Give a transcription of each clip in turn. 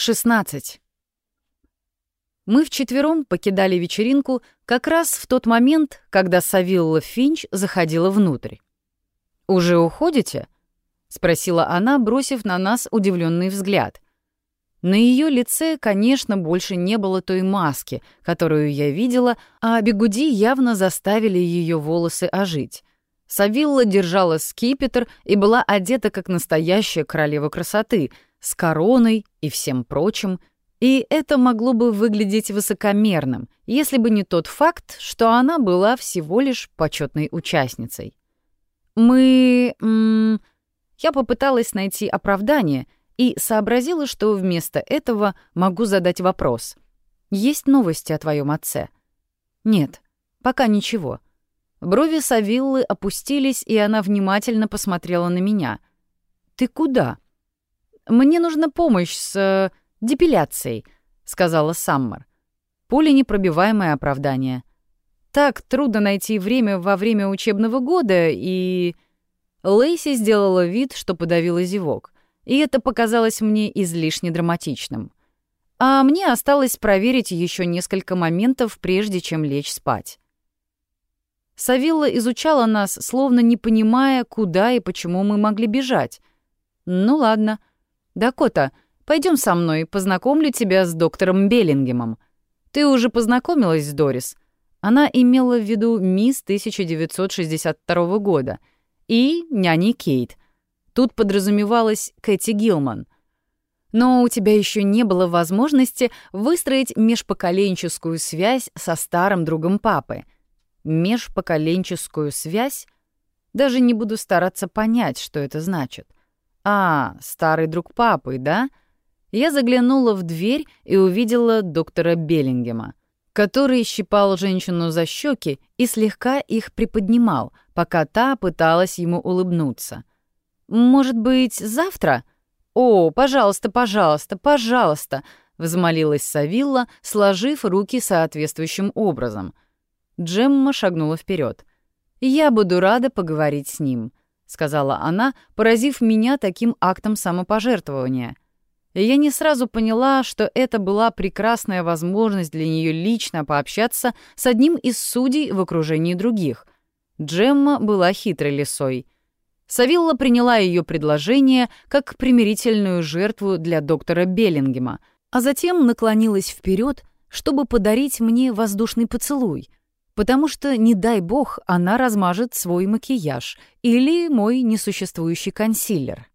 16. Мы вчетвером покидали вечеринку как раз в тот момент, когда Савилла Финч заходила внутрь. «Уже уходите?» — спросила она, бросив на нас удивленный взгляд. На ее лице, конечно, больше не было той маски, которую я видела, а бегуди явно заставили ее волосы ожить. Савилла держала скипетр и была одета как настоящая королева красоты — с короной и всем прочим, и это могло бы выглядеть высокомерным, если бы не тот факт, что она была всего лишь почетной участницей. Мы... Я попыталась найти оправдание и сообразила, что вместо этого могу задать вопрос. «Есть новости о твоем отце?» «Нет, пока ничего». Брови Савиллы опустились, и она внимательно посмотрела на меня. «Ты куда?» «Мне нужна помощь с э, депиляцией», — сказала Саммер. Пуля непробиваемое оправдание. «Так трудно найти время во время учебного года, и...» Лейси сделала вид, что подавила зевок, и это показалось мне излишне драматичным. А мне осталось проверить еще несколько моментов, прежде чем лечь спать. Савилла изучала нас, словно не понимая, куда и почему мы могли бежать. Ну ладно, «Дакота, пойдем со мной, познакомлю тебя с доктором Беллингемом. Ты уже познакомилась с Дорис?» Она имела в виду мисс 1962 года и няни Кейт. Тут подразумевалась Кэти Гилман. Но у тебя еще не было возможности выстроить межпоколенческую связь со старым другом папы. Межпоколенческую связь? Даже не буду стараться понять, что это значит. «А, старый друг папы, да?» Я заглянула в дверь и увидела доктора Беллингема, который щипал женщину за щеки и слегка их приподнимал, пока та пыталась ему улыбнуться. «Может быть, завтра?» «О, пожалуйста, пожалуйста, пожалуйста!» — взмолилась Савилла, сложив руки соответствующим образом. Джемма шагнула вперед. «Я буду рада поговорить с ним сказала она, поразив меня таким актом самопожертвования. И я не сразу поняла, что это была прекрасная возможность для нее лично пообщаться с одним из судей в окружении других. Джемма была хитрой лисой. Савилла приняла ее предложение как примирительную жертву для доктора Беллингема, а затем наклонилась вперед, чтобы подарить мне воздушный поцелуй — потому что, не дай бог, она размажет свой макияж или мой несуществующий консилер.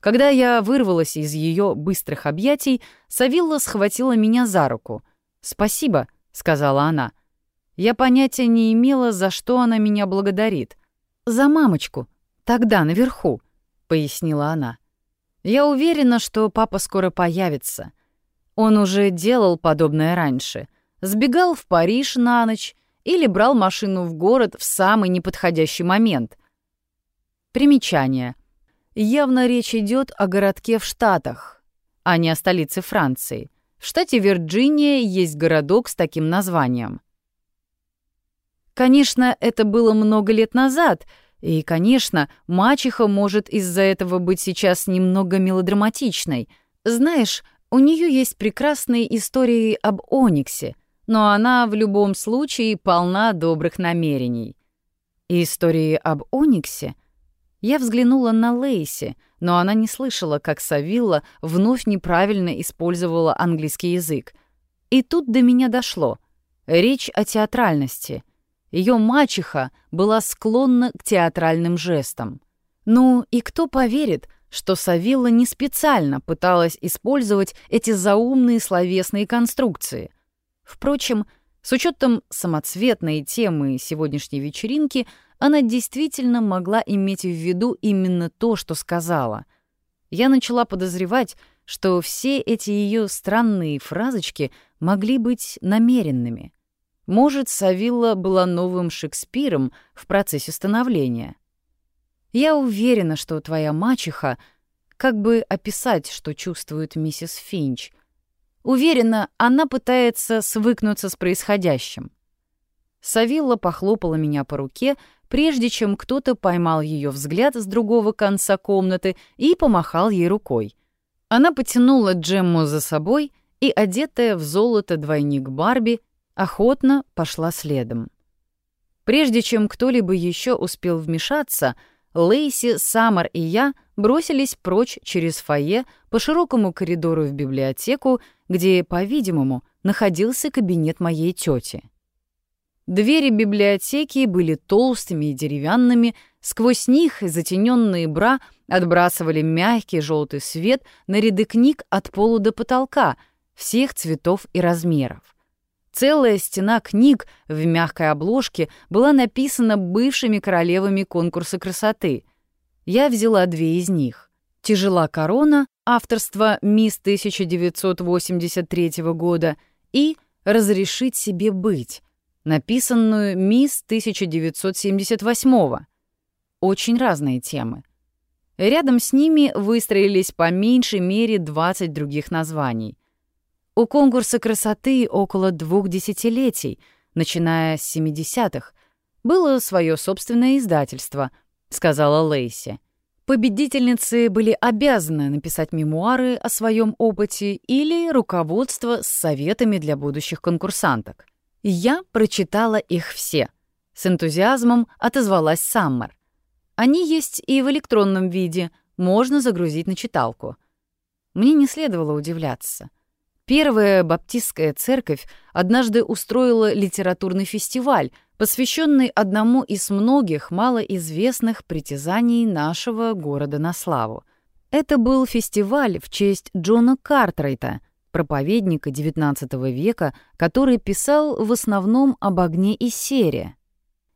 Когда я вырвалась из ее быстрых объятий, Савилла схватила меня за руку. «Спасибо», — сказала она. Я понятия не имела, за что она меня благодарит. «За мамочку. Тогда наверху», — пояснила она. «Я уверена, что папа скоро появится. Он уже делал подобное раньше. Сбегал в Париж на ночь, или брал машину в город в самый неподходящий момент. Примечание. Явно речь идет о городке в Штатах, а не о столице Франции. В штате Вирджиния есть городок с таким названием. Конечно, это было много лет назад, и, конечно, мачеха может из-за этого быть сейчас немного мелодраматичной. Знаешь, у нее есть прекрасные истории об Ониксе — но она в любом случае полна добрых намерений. истории об Ониксе? Я взглянула на Лейси, но она не слышала, как Савилла вновь неправильно использовала английский язык. И тут до меня дошло. Речь о театральности. Ее мачеха была склонна к театральным жестам. Ну и кто поверит, что Савилла не специально пыталась использовать эти заумные словесные конструкции? Впрочем, с учетом самоцветной темы сегодняшней вечеринки, она действительно могла иметь в виду именно то, что сказала. Я начала подозревать, что все эти ее странные фразочки могли быть намеренными. Может, Савилла была новым Шекспиром в процессе становления. Я уверена, что твоя мачеха, как бы описать, что чувствует миссис Финч — Уверена, она пытается свыкнуться с происходящим. Савилла похлопала меня по руке, прежде чем кто-то поймал ее взгляд с другого конца комнаты и помахал ей рукой. Она потянула Джемму за собой и, одетая в золото двойник Барби, охотно пошла следом. Прежде чем кто-либо еще успел вмешаться, Лейси, Саммер и я бросились прочь через фойе по широкому коридору в библиотеку, где, по-видимому, находился кабинет моей тети. Двери библиотеки были толстыми и деревянными, сквозь них затененные бра отбрасывали мягкий желтый свет на ряды книг от пола до потолка, всех цветов и размеров. Целая стена книг в мягкой обложке была написана бывшими королевами конкурса красоты. Я взяла две из них. «Тяжела корона» авторства «Мисс 1983 года» и «Разрешить себе быть», написанную «Мисс 1978 Очень разные темы. Рядом с ними выстроились по меньшей мере 20 других названий. У конкурса красоты около двух десятилетий, начиная с 70-х, было свое собственное издательство, сказала Лейси. Победительницы были обязаны написать мемуары о своем опыте или руководство с советами для будущих конкурсанток. Я прочитала их все. С энтузиазмом отозвалась Саммер. Они есть и в электронном виде, можно загрузить на читалку. Мне не следовало удивляться. Первая баптистская церковь однажды устроила литературный фестиваль, посвященный одному из многих малоизвестных притязаний нашего города на славу. Это был фестиваль в честь Джона Картрайта, проповедника XIX века, который писал в основном об огне и сере.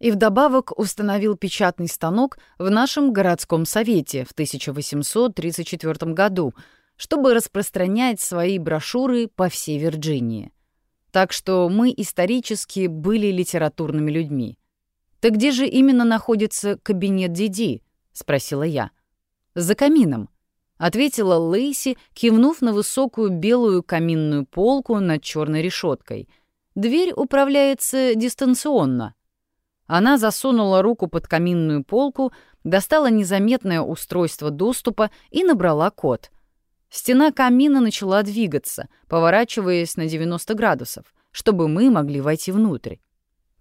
И вдобавок установил печатный станок в нашем городском совете в 1834 году, чтобы распространять свои брошюры по всей Вирджинии. Так что мы исторически были литературными людьми. «Так где же именно находится кабинет Диди?» — спросила я. «За камином», — ответила Лейси, кивнув на высокую белую каминную полку над черной решеткой. «Дверь управляется дистанционно». Она засунула руку под каминную полку, достала незаметное устройство доступа и набрала код. Стена камина начала двигаться, поворачиваясь на 90 градусов, чтобы мы могли войти внутрь.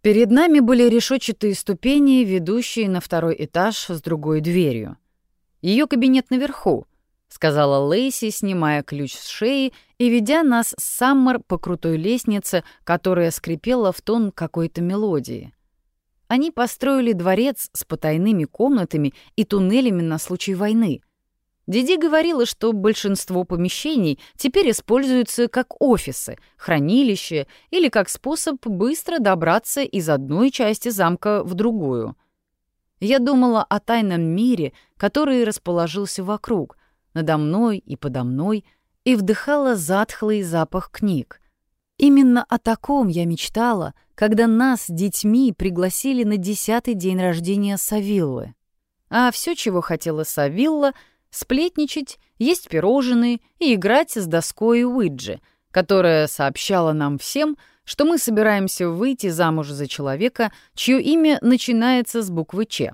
Перед нами были решетчатые ступени, ведущие на второй этаж с другой дверью. Ее кабинет наверху, сказала Лейси, снимая ключ с шеи и ведя нас с Саммер по крутой лестнице, которая скрипела в тон какой-то мелодии. Они построили дворец с потайными комнатами и туннелями на случай войны — Диди говорила, что большинство помещений теперь используются как офисы, хранилища или как способ быстро добраться из одной части замка в другую. Я думала о тайном мире, который расположился вокруг, надо мной и подо мной, и вдыхала затхлый запах книг. Именно о таком я мечтала, когда нас, детьми, пригласили на десятый день рождения Савиллы. А все, чего хотела Савилла — сплетничать, есть пирожные и играть с доской Уиджи, которая сообщала нам всем, что мы собираемся выйти замуж за человека, чье имя начинается с буквы «Ч».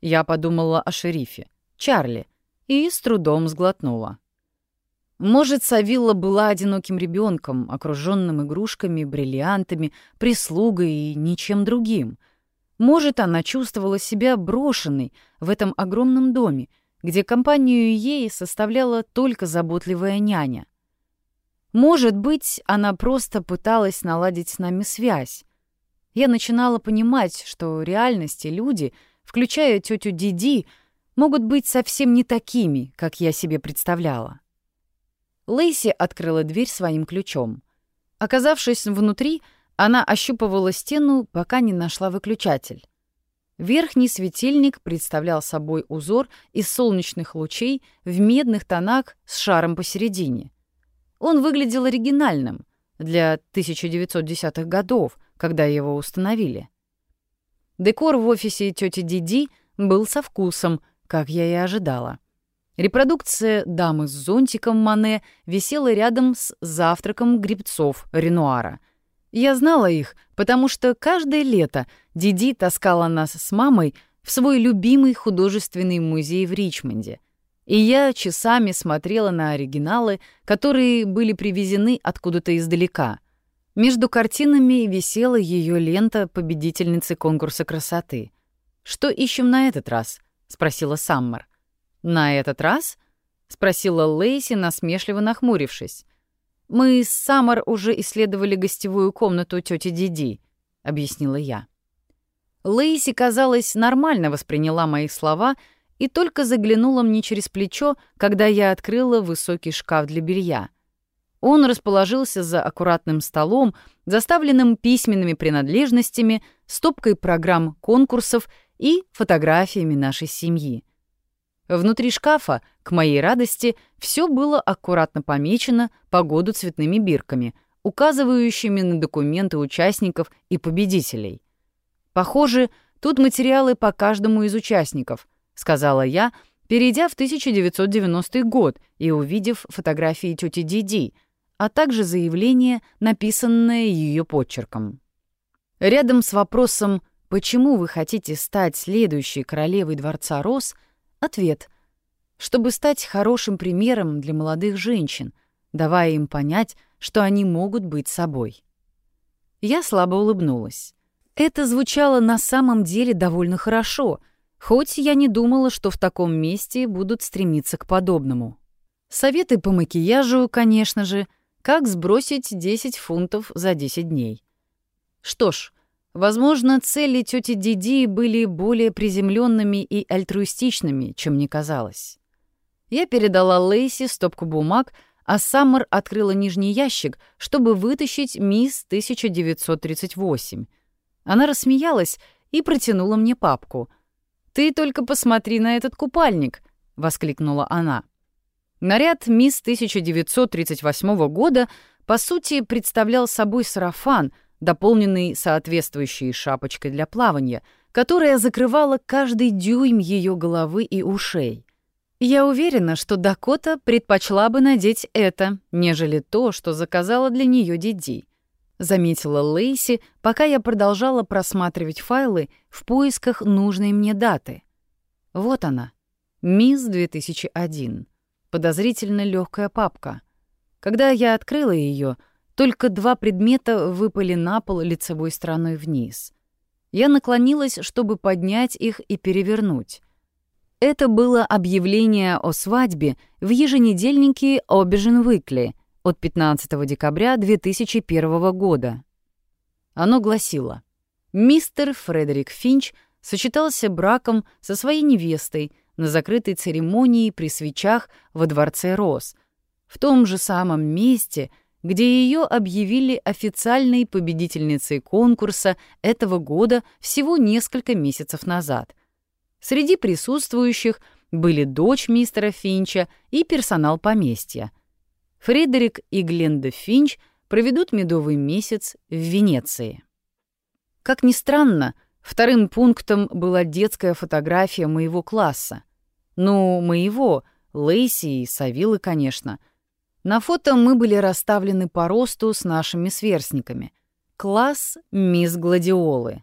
Я подумала о шерифе, Чарли, и с трудом сглотнула. Может, Савилла была одиноким ребенком, окруженным игрушками, бриллиантами, прислугой и ничем другим. Может, она чувствовала себя брошенной в этом огромном доме, где компанию ей составляла только заботливая няня. Может быть, она просто пыталась наладить с нами связь. Я начинала понимать, что реальности люди, включая тетю Диди, могут быть совсем не такими, как я себе представляла. Лейси открыла дверь своим ключом. Оказавшись внутри, она ощупывала стену, пока не нашла выключатель. Верхний светильник представлял собой узор из солнечных лучей в медных тонах с шаром посередине. Он выглядел оригинальным для 1910-х годов, когда его установили. Декор в офисе тети Диди был со вкусом, как я и ожидала. Репродукция дамы с зонтиком Мане висела рядом с завтраком грибцов Ренуара — я знала их, потому что каждое лето Диди таскала нас с мамой в свой любимый художественный музей в Ричмонде. и я часами смотрела на оригиналы, которые были привезены откуда-то издалека. Между картинами висела ее лента победительницы конкурса красоты. «Что ищем на этот раз?» — спросила Саммер. «На этот раз?» — спросила Лейси, насмешливо нахмурившись. «Мы с Саммер уже исследовали гостевую комнату тети Диди», — объяснила я. Лейси, казалось, нормально восприняла мои слова и только заглянула мне через плечо, когда я открыла высокий шкаф для белья. Он расположился за аккуратным столом, заставленным письменными принадлежностями, стопкой программ конкурсов и фотографиями нашей семьи. Внутри шкафа, к моей радости, все было аккуратно помечено по году цветными бирками, указывающими на документы участников и победителей. Похоже, тут материалы по каждому из участников, сказала я, перейдя в 1990 год и увидев фотографии тети Диди, а также заявление, написанное ее почерком. Рядом с вопросом «Почему вы хотите стать следующей королевой Дворца Рос?» Ответ «Чтобы стать хорошим примером для молодых женщин, давая им понять, что они могут быть собой». Я слабо улыбнулась. Это звучало на самом деле довольно хорошо, хоть я не думала, что в таком месте будут стремиться к подобному. Советы по макияжу, конечно же, как сбросить 10 фунтов за 10 дней. Что ж, возможно, цели тети Диди были более приземленными и альтруистичными, чем мне казалось. Я передала Лейси стопку бумаг, а Саммер открыла нижний ящик, чтобы вытащить мисс 1938 — она рассмеялась и протянула мне папку. «Ты только посмотри на этот купальник!» — воскликнула она. Наряд мисс 1938 года по сути представлял собой сарафан, дополненный соответствующей шапочкой для плавания, которая закрывала каждый дюйм ее головы и ушей. Я уверена, что Дакота предпочла бы надеть это, нежели то, что заказала для нее Диди заметила Лейси, пока я продолжала просматривать файлы в поисках нужной мне даты. Вот она. Мисс 2001. Подозрительно легкая папка. Когда я открыла ее, только два предмета выпали на пол лицевой стороной вниз. Я наклонилась, чтобы поднять их и перевернуть. Это было объявление о свадьбе в еженедельнике Обижен Выкли — от 15 декабря 2001 года. Оно гласило «Мистер Фредерик Финч сочетался браком со своей невестой на закрытой церемонии при свечах во Дворце Рос, в том же самом месте, где ее объявили официальной победительницей конкурса этого года всего несколько месяцев назад. Среди присутствующих были дочь мистера Финча и персонал поместья — Фредерик и Гленда Финч проведут медовый месяц в Венеции. Как ни странно, вторым пунктом была детская фотография моего класса. Ну, моего, Лейси и Савилы, конечно. На фото мы были расставлены по росту с нашими сверстниками. Класс мисс Гладиолы.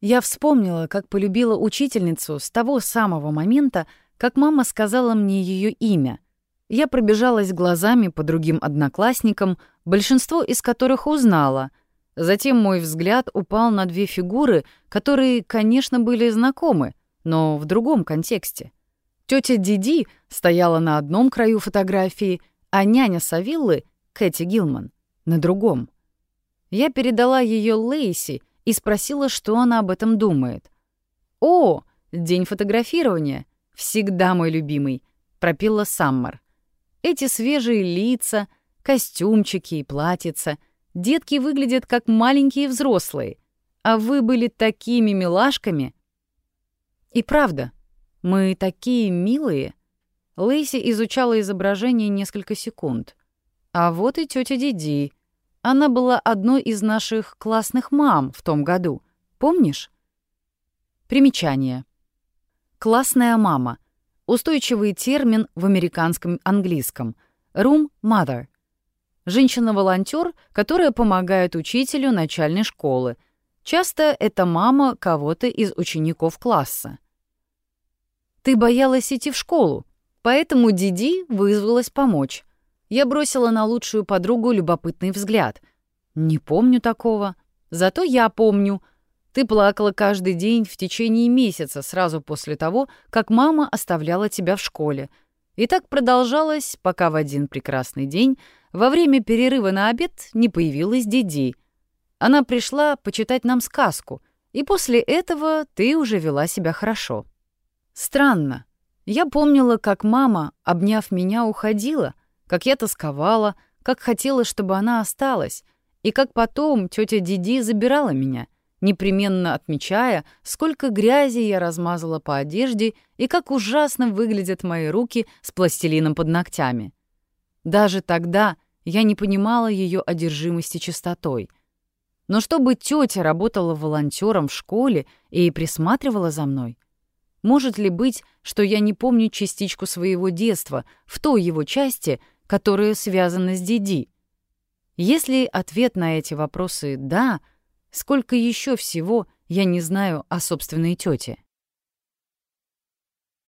Я вспомнила, как полюбила учительницу с того самого момента, как мама сказала мне ее имя — я пробежалась глазами по другим одноклассникам, большинство из которых узнала. Затем мой взгляд упал на две фигуры, которые, конечно, были знакомы, но в другом контексте. Тетя Диди стояла на одном краю фотографии, а няня Савиллы, Кэти Гилман, на другом. Я передала ее Лейси и спросила, что она об этом думает. «О, день фотографирования! Всегда мой любимый!» — пропила Саммер. Эти свежие лица, костюмчики и платьица. Детки выглядят как маленькие взрослые. А вы были такими милашками. И правда, мы такие милые. Лейси изучала изображение несколько секунд. А вот и тетя Диди. Она была одной из наших классных мам в том году. Помнишь? Примечание. Классная мама — Устойчивый термин в американском английском. Room mother. Женщина-волонтер, которая помогает учителю начальной школы. Часто это мама кого-то из учеников класса. «Ты боялась идти в школу», — Поэтому Диди вызвалась помочь. Я бросила на лучшую подругу любопытный взгляд. «Не помню такого. Зато я помню. Ты плакала каждый день в течение месяца сразу после того, как мама оставляла тебя в школе. И так продолжалось, пока в один прекрасный день во время перерыва на обед не появилась Диди. Она пришла почитать нам сказку, и после этого ты уже вела себя хорошо. Странно. Я помнила, как мама, обняв меня, уходила, как я тосковала, как хотела, чтобы она осталась, и как потом тетя Диди забирала меня, непременно отмечая, сколько грязи я размазала по одежде и как ужасно выглядят мои руки с пластилином под ногтями. Даже тогда я не понимала ее одержимости чистотой. Но чтобы тетя работала волонтером в школе и присматривала за мной — может ли быть, что я не помню частичку своего детства в той его части, которая связана с Диди? Если ответ на эти вопросы «да», сколько еще всего я не знаю о собственной тете?